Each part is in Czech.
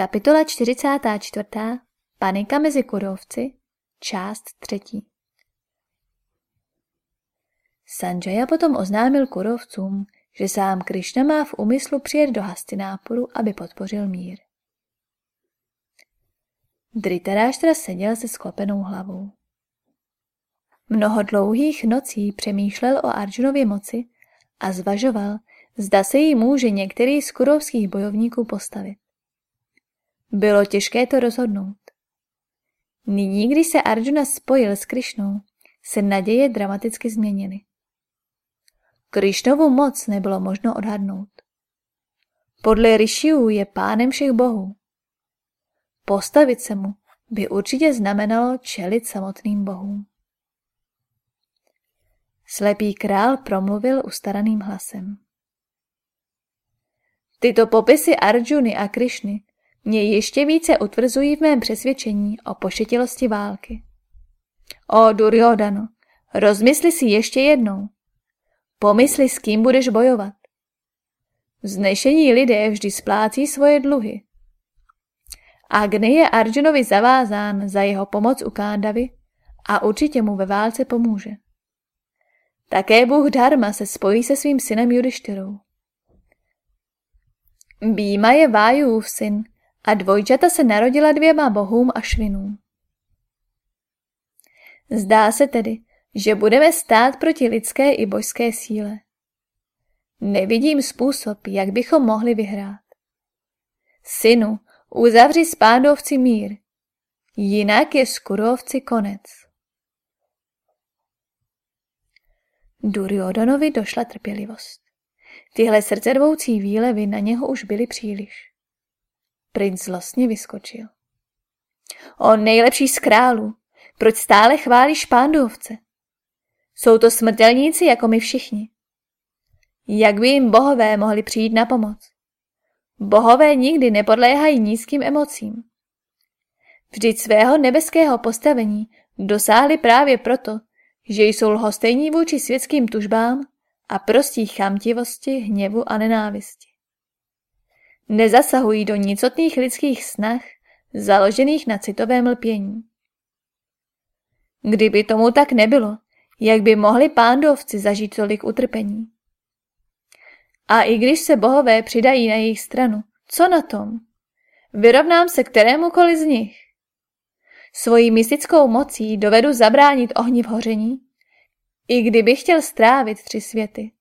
Kapitola 44. Panika mezi kurovci Část třetí Sanjaya potom oznámil kurovcům, že sám Krišna má v úmyslu přijet do Hastináporu, aby podpořil mír. Dritaráštra seděl se sklopenou hlavou. Mnoho dlouhých nocí přemýšlel o Arjunově moci a zvažoval, zda se jí může některý z kurovských bojovníků postavit. Bylo těžké to rozhodnout. Nyní, když se Arjuna spojil s Krišnou, se naděje dramaticky změnily. Krišnovu moc nebylo možno odhadnout. Podle Rishiů je pánem všech bohů. Postavit se mu by určitě znamenalo čelit samotným bohům. Slepý král promluvil ustaraným hlasem. Tyto popisy Arjuny a Krišny mě ještě více utvrzují v mém přesvědčení o pošetilosti války. O Duryodano, rozmysli si ještě jednou. Pomysli, s kým budeš bojovat. Vznešení lidé vždy splácí svoje dluhy. Agni je Arjunovi zavázán za jeho pomoc u Kándavy a určitě mu ve válce pomůže. Také Bůh Dharma se spojí se svým synem Judištyrou. Býma je Vájův syn a dvojčata se narodila dvěma bohům a švinům. Zdá se tedy, že budeme stát proti lidské i božské síle. Nevidím způsob, jak bychom mohli vyhrát. Synu, uzavři s pádovci mír, jinak je skurovci konec. Duryodanovi došla trpělivost. Tyhle srdcervoucí výlevy na něho už byly příliš. Princ zlostně vyskočil. O nejlepší z králů, proč stále chválíš pándovce? Jsou to smrtelníci jako my všichni. Jak by jim bohové mohli přijít na pomoc? Bohové nikdy nepodléhají nízkým emocím. Vždyť svého nebeského postavení dosáhli právě proto, že jsou lhostejní vůči světským tužbám a prostí chamtivosti, hněvu a nenávisti nezasahují do nicotných lidských snah, založených na citovém lpění. Kdyby tomu tak nebylo, jak by mohli pándovci zažít tolik utrpení? A i když se bohové přidají na jejich stranu, co na tom? Vyrovnám se kterémukoliv z nich. Svojí mystickou mocí dovedu zabránit ohni v hoření, i kdyby chtěl strávit tři světy.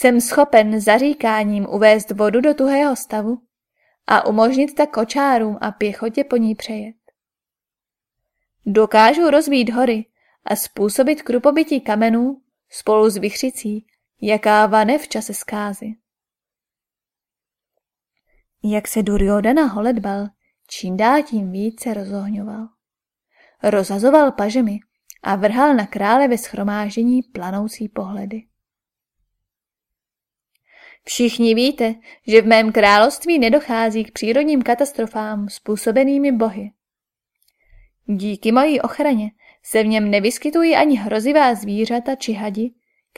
Jsem schopen zaříkáním uvést vodu do tuhého stavu a umožnit tak kočárům a pěchotě po ní přejet. Dokážu rozbít hory a způsobit krupobytí kamenů spolu s vychřicí, jaká vane v čase zkázy. Jak se Duryodana holedbal, čím dál tím více rozohňoval. Rozhazoval pažemi a vrhal na krále ve schromáždění planoucí pohledy. Všichni víte, že v mém království nedochází k přírodním katastrofám způsobenými bohy. Díky mojí ochraně se v něm nevyskytují ani hrozivá zvířata či hadi,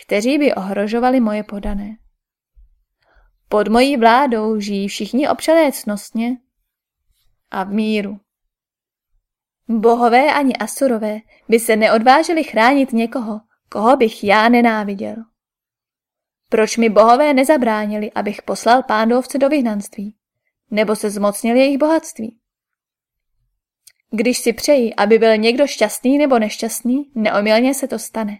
kteří by ohrožovali moje podané. Pod mojí vládou žijí všichni občané cnostně a v míru. Bohové ani asurové by se neodvážili chránit někoho, koho bych já nenáviděl. Proč mi bohové nezabránili, abych poslal pándovce do vyhnanství? Nebo se zmocnil jejich bohatství? Když si přeji, aby byl někdo šťastný nebo nešťastný, neomylně se to stane.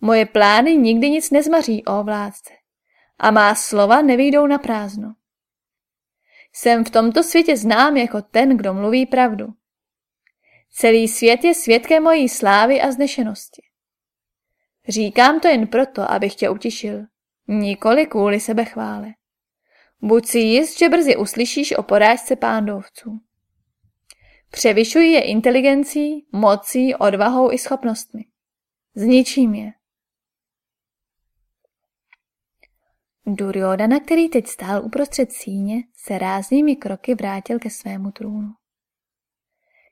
Moje plány nikdy nic nezmaří, o vládce. A má slova nevyjdou na prázdno. Jsem v tomto světě znám jako ten, kdo mluví pravdu. Celý svět je svědkem mojí slávy a znešenosti. Říkám to jen proto, abych tě utišil. Nikoli kvůli sebechvále. Buď si jist, že brzy uslyšíš o porážce pándovců. Převyšují je inteligencí, mocí, odvahou i schopnostmi. Zničím je. Duryodana, který teď stál uprostřed síně, se ráznými kroky vrátil ke svému trůnu.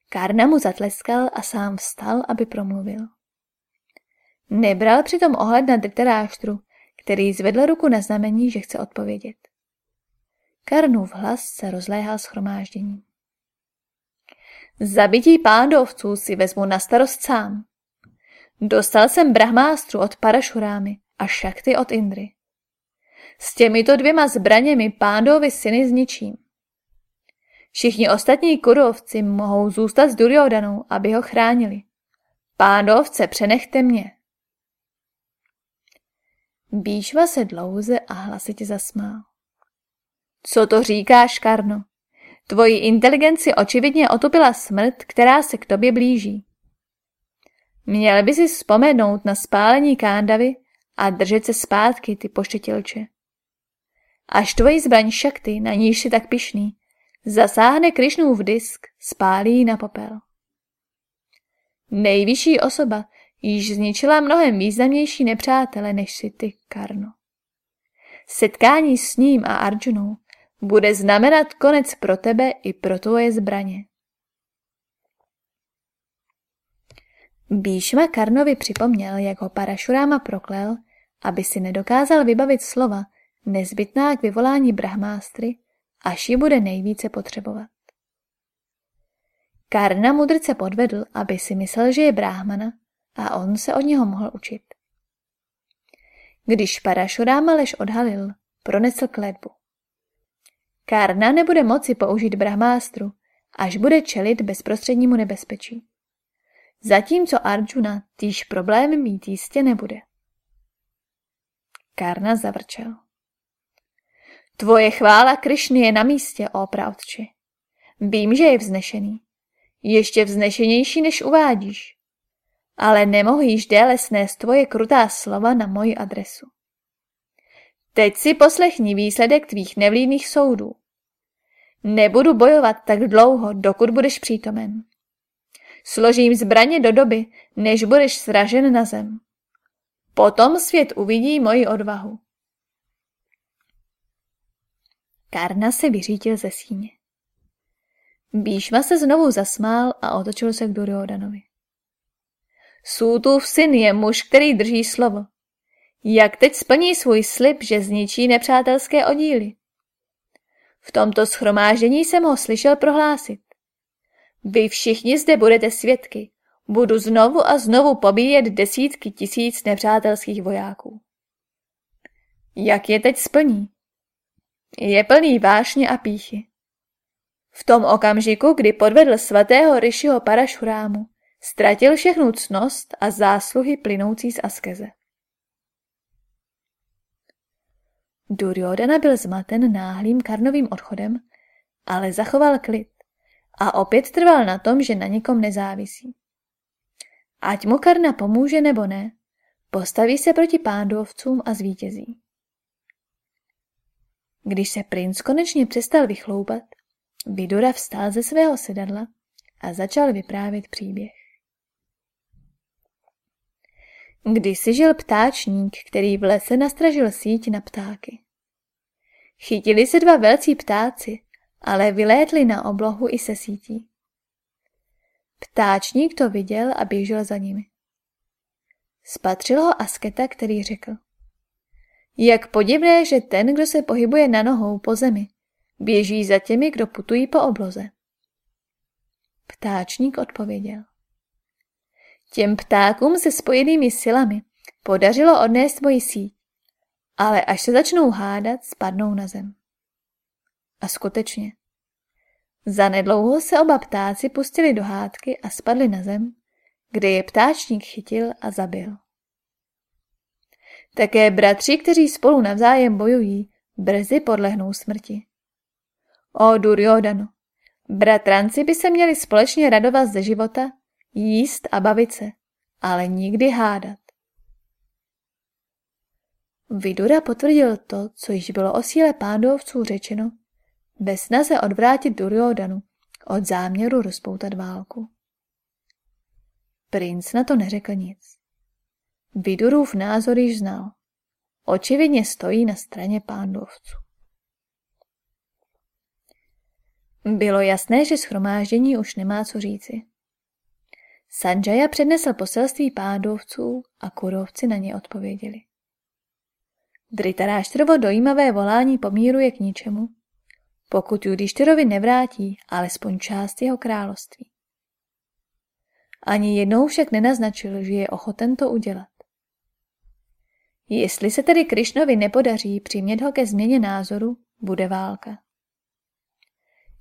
Karna mu zatleskal a sám vstal, aby promluvil. Nebral přitom ohled na Dritaráštru, který zvedl ruku na znamení, že chce odpovědět. Karnův hlas se rozléhal schromáždění. Zabití pándovců si vezmu na starost sám. Dostal jsem brahmástru od Parašurámy a šakty od Indry. S těmito dvěma zbraněmi pándovi syny zničím. Všichni ostatní kurovci mohou zůstat s Duryodanou, aby ho chránili. Pándovce přenechte mě. Bíšva se dlouze a hlasitě zasmál. Co to říkáš, Karno? Tvoji inteligenci očividně otupila smrt, která se k tobě blíží. Měl by si vzpomenout na spálení kándavy a držet se zpátky, ty pošetilče. Až tvoji zbraň šakty, na níž si tak pišný, zasáhne Krišnův disk, spálí na popel. Nejvyšší osoba již zničila mnohem významnější nepřátele než si ty, Karno. Setkání s ním a Arjunou bude znamenat konec pro tebe i pro tvoje zbraně. Bíšma Karnovi připomněl, jak ho Parašuráma proklel, aby si nedokázal vybavit slova nezbytná k vyvolání brahmástry, až ji bude nejvíce potřebovat. Karna mudrce podvedl, aby si myslel, že je bráhmana a on se od něho mohl učit. Když Parašuráma lež odhalil, pronesl kletbu. Karna nebude moci použít brahmástru, až bude čelit bezprostřednímu nebezpečí. Zatímco Arjuna týž problém mít jistě nebude. Karna zavrčel. Tvoje chvála Krišny je na místě, ó pravdči. Vím, že je vznešený. Ještě vznešenější, než uvádíš. Ale nemohu již déle snést tvoje krutá slova na moji adresu. Teď si poslechni výsledek tvých nevlídných soudů. Nebudu bojovat tak dlouho, dokud budeš přítomen. Složím zbraně do doby, než budeš sražen na zem. Potom svět uvidí moji odvahu. Karna se vyřítil ze síně. Bíšma se znovu zasmál a otočil se k Duryodanovi. Sútův syn je muž, který drží slovo. Jak teď splní svůj slib, že zničí nepřátelské oddíly? V tomto schromáždění jsem ho slyšel prohlásit. Vy všichni zde budete svědky. Budu znovu a znovu pobíjet desítky tisíc nepřátelských vojáků. Jak je teď splní? Je plný vášně a píchy. V tom okamžiku, kdy podvedl svatého Rishiho Parašurámu, ztratil všechnu cnost a zásluhy plynoucí z askeze. Duryodhana byl zmaten náhlým karnovým odchodem, ale zachoval klid a opět trval na tom, že na nikom nezávisí. Ať mu Karna pomůže nebo ne, postaví se proti pándovcům a zvítězí. Když se princ konečně přestal vychloupat, Vidura vstál ze svého sedadla a začal vyprávět příběh. Kdysi žil ptáčník, který v lese nastražil síť na ptáky. Chytili se dva velcí ptáci, ale vylétli na oblohu i se sítí. Ptáčník to viděl a běžel za nimi. Spatřil ho asketa, který řekl. Jak podivné, že ten, kdo se pohybuje na nohou po zemi, běží za těmi, kdo putují po obloze. Ptáčník odpověděl. Těm ptákům se spojenými silami podařilo odnést moji síť, ale až se začnou hádat, spadnou na zem. A skutečně. Zanedlouho se oba ptáci pustili do hádky a spadli na zem, kde je ptáčník chytil a zabil. Také bratři, kteří spolu navzájem bojují, brzy podlehnou smrti. O Duryodano, bratranci by se měli společně radovat ze života, jíst a bavit se, ale nikdy hádat. Vidura potvrdil to, co již bylo o síle pándovců řečeno, ve snaze odvrátit Duryodanu od záměru rozpoutat válku. Princ na to neřekl nic. Vidurův názor již znal. Očividně stojí na straně pándovců. Bylo jasné, že schromáždění už nemá co říci. Sanjaya přednesl poselství pádovců a kurovci na ně odpověděli. Dritaráštrovo dojímavé volání pomíru je k ničemu, pokud Judištyrovi nevrátí alespoň část jeho království. Ani jednou však nenaznačil, že je ochoten to udělat. Jestli se tedy Krišnovi nepodaří přimět ho ke změně názoru, bude válka.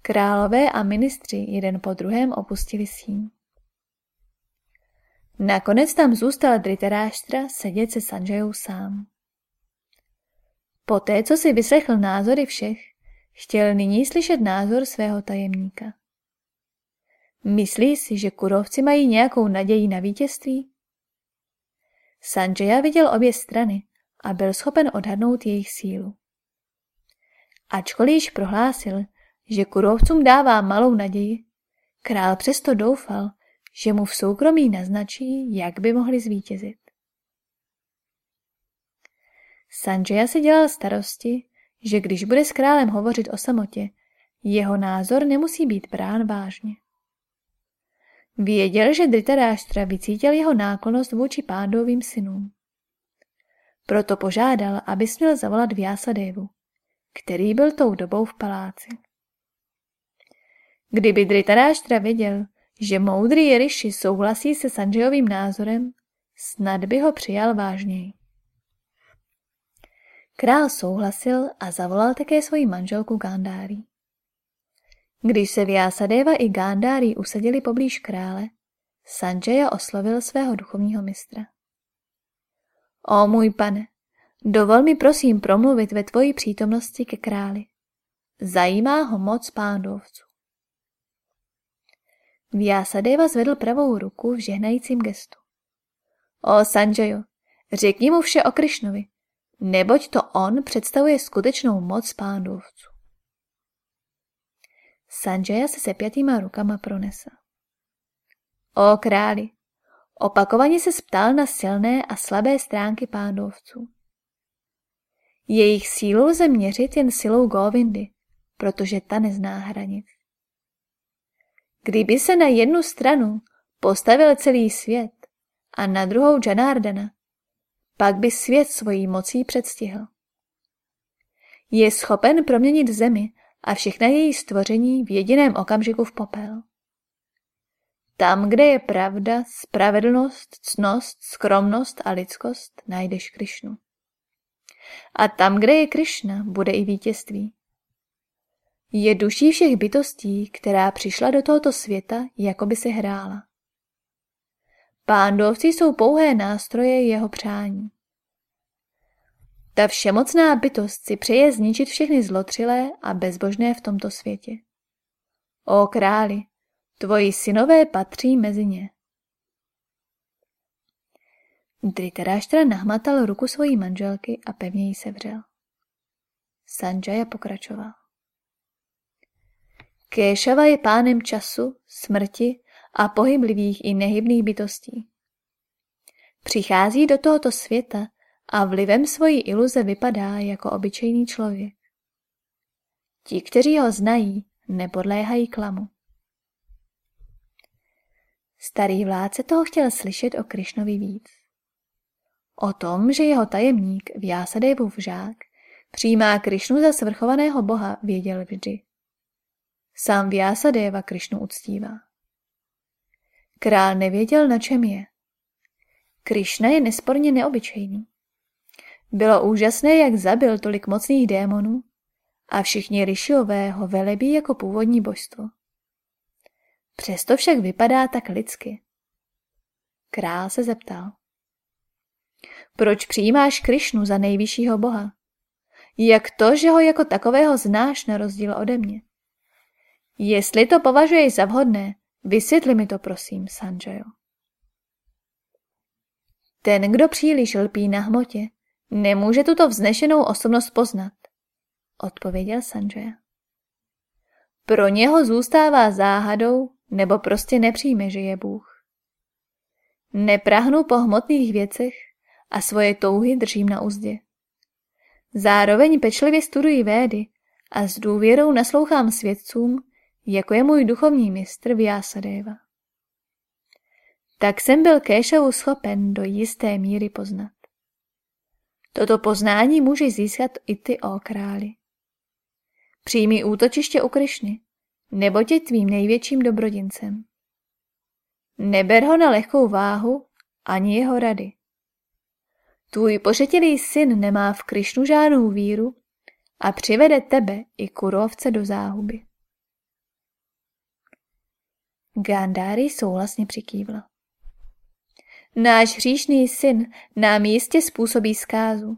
Králové a ministři jeden po druhém opustili síň. Nakonec tam zůstal Dritaráštra sedět se Sanjayou sám. Poté, co si vyslechl názory všech, chtěl nyní slyšet názor svého tajemníka. Myslí si, že kurovci mají nějakou naději na vítězství? Sanjaya viděl obě strany a byl schopen odhadnout jejich sílu. Ačkoliv již prohlásil, že kurovcům dává malou naději, král přesto doufal, že mu v soukromí naznačí, jak by mohli zvítězit. Sanjaya si dělal starosti, že když bude s králem hovořit o samotě, jeho názor nemusí být brán vážně. Věděl, že Dritaráštra vycítil jeho náklonost vůči pádovým synům. Proto požádal, aby směl zavolat Vyasadevu, který byl tou dobou v paláci. Kdyby Dritaráštra věděl, že moudrý Rishi souhlasí se Sanjayovým názorem, snad by ho přijal vážněji. Král souhlasil a zavolal také svoji manželku Gandári. Když se Vyasadeva i Gandári usadili poblíž krále, Sanjaya oslovil svého duchovního mistra. O můj pane, dovol mi prosím promluvit ve tvoji přítomnosti ke králi. Zajímá ho moc pándovců. Vyasadeva zvedl pravou ruku v žehnajícím gestu. O Sanjayo, řekni mu vše o Krišnovi, neboť to on představuje skutečnou moc pándovců. Sanjaya se sepjatýma rukama pronesl. O králi, opakovaně se ptal na silné a slabé stránky pándovců. Jejich sílu lze měřit jen silou Govindy, protože ta nezná hranic. Kdyby se na jednu stranu postavil celý svět a na druhou Janardana, pak by svět svojí mocí předstihl. Je schopen proměnit zemi a všechna její stvoření v jediném okamžiku v popel. Tam, kde je pravda, spravedlnost, cnost, skromnost a lidskost, najdeš Krišnu. A tam, kde je Krišna, bude i vítězství. Je duší všech bytostí, která přišla do tohoto světa, jako by se hrála. Pándovci jsou pouhé nástroje jeho přání. Ta všemocná bytost si přeje zničit všechny zlotřilé a bezbožné v tomto světě. O králi, tvoji synové patří mezi ně. Dritaráštra nahmatal ruku svojí manželky a pevně ji sevřel. Sanjaya pokračoval. Kéšava je pánem času, smrti a pohyblivých i nehybných bytostí. Přichází do tohoto světa a vlivem svojí iluze vypadá jako obyčejný člověk. Ti, kteří ho znají, nepodléhají klamu. Starý vládce toho chtěl slyšet o Krišnovi víc. O tom, že jeho tajemník Vyasadevův žák přijímá Krišnu za svrchovaného boha, věděl vždy. Sám Vyasadeva Krišnu uctívá. Král nevěděl, na čem je. Krišna je nesporně neobyčejný. Bylo úžasné, jak zabil tolik mocných démonů a všichni Rishiové ho velebí jako původní božstvo. Přesto však vypadá tak lidsky. Král se zeptal. Proč přijímáš Krišnu za nejvyššího boha? Jak to, že ho jako takového znáš na rozdíl ode mě? Jestli to považuješ za vhodné, vysvětli mi to prosím, Sanjayo. Ten, kdo příliš lpí na hmotě, nemůže tuto vznešenou osobnost poznat, odpověděl Sanjaya. Pro něho zůstává záhadou, nebo prostě nepřijme, že je Bůh. Neprahnu po hmotných věcech a svoje touhy držím na úzdě. Zároveň pečlivě studuji védy a s důvěrou naslouchám svědcům, jako je můj duchovní mistr Vyasadeva. Tak jsem byl Kéšovu schopen do jisté míry poznat. Toto poznání může získat i ty, o králi. Přijmi útočiště u Krišny, nebo tě tvým největším dobrodincem. Neber ho na lehkou váhu ani jeho rady. Tvůj pošetilý syn nemá v Krišnu žádnou víru a přivede tebe i kurovce do záhuby. Gandári souhlasně přikývla. Náš hříšný syn nám jistě způsobí zkázu.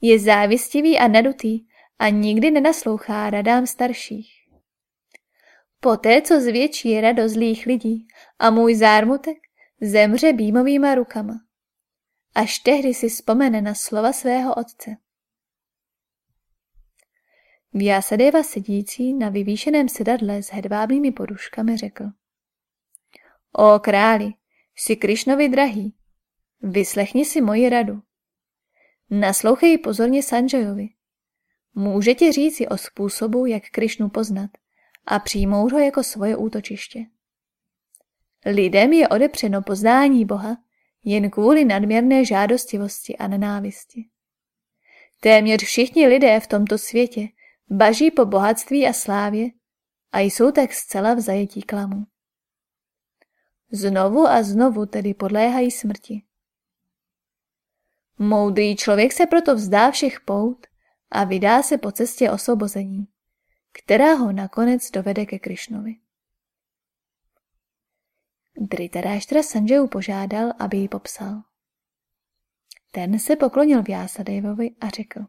Je závistivý a nadutý a nikdy nenaslouchá radám starších. Poté, co zvětší radost zlých lidí a můj zármutek, zemře býmovýma rukama. Až tehdy si vzpomene na slova svého otce. Vyasadeva sedící na vyvýšeném sedadle s hedvábnými poduškami řekl. O králi, jsi Krišnovi drahý, vyslechni si moji radu. Naslouchej pozorně Sanjayovi. Může ti říci o způsobu, jak Krišnu poznat a přijmout ho jako svoje útočiště. Lidem je odepřeno poznání Boha jen kvůli nadměrné žádostivosti a nenávisti. Téměř všichni lidé v tomto světě baží po bohatství a slávě a jsou tak zcela v zajetí klamu. Znovu a znovu tedy podléhají smrti. Moudrý člověk se proto vzdá všech pout a vydá se po cestě osvobození, která ho nakonec dovede ke Krišnovi. Dritaráštra Sanjayu požádal, aby ji popsal. Ten se poklonil Vyasadevovi a řekl.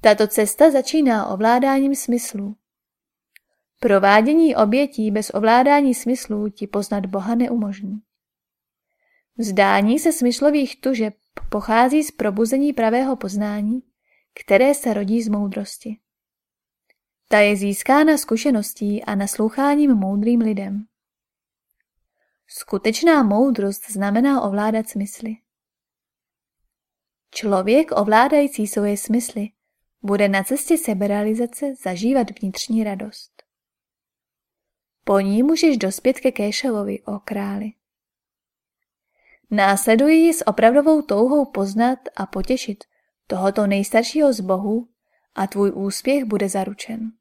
Tato cesta začíná ovládáním smyslů. Provádění obětí bez ovládání smyslů ti poznat Boha neumožní. Vzdání se smyslových tužeb pochází z probuzení pravého poznání, které se rodí z moudrosti. Ta je získána zkušeností a nasloucháním moudrým lidem. Skutečná moudrost znamená ovládat smysly. Člověk ovládající svoje smysly bude na cestě seberealizace zažívat vnitřní radost. Po ní můžeš dospět ke Kéšavovi, o králi. Následuji ji s opravdovou touhou poznat a potěšit tohoto nejstaršího z bohů a tvůj úspěch bude zaručen.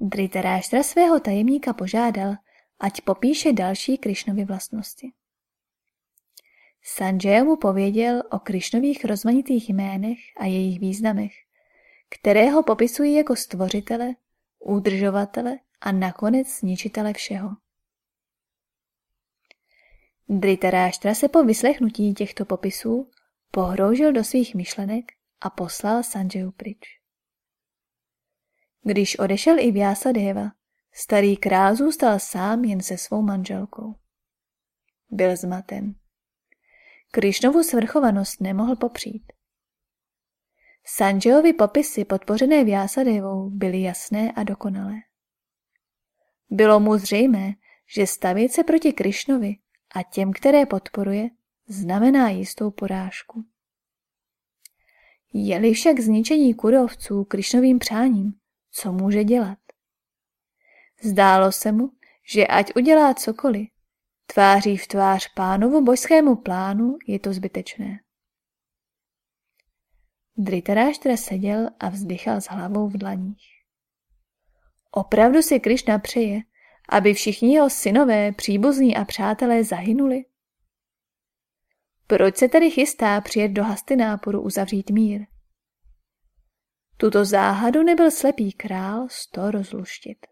Dritaráštra svého tajemníka požádal, ať popíše další Krišnovy vlastnosti. Sanjaya mu pověděl o Krišnových rozmanitých jménech a jejich významech, které ho popisují jako stvořitele, udržovatele a nakonec zničitele všeho. Dritaráštra se po vyslechnutí těchto popisů pohroužil do svých myšlenek a poslal Sanjayu pryč. Když odešel i Vyasadeva, starý král zůstal sám jen se svou manželkou. Byl zmaten. Krišnovu svrchovanost nemohl popřít. Sanjayovi popisy podpořené Vyasadevou byly jasné a dokonalé. Bylo mu zřejmé, že stavět se proti Krišnovi a těm, které podporuje, znamená jistou porážku. Je-li však zničení kurovců Krišnovým přáním, co může dělat? Zdálo se mu, že ať udělá cokoliv, tváří v tvář pánovu božskému plánu je to zbytečné. Dritaráštra seděl a vzdychal s hlavou v dlaních. Opravdu si Krišna přeje, aby všichni jeho synové, příbuzní a přátelé zahynuli? Proč se tedy chystá přijet do Hastináporu uzavřít mír? Tuto záhadu nebyl slepý král z to rozluštit.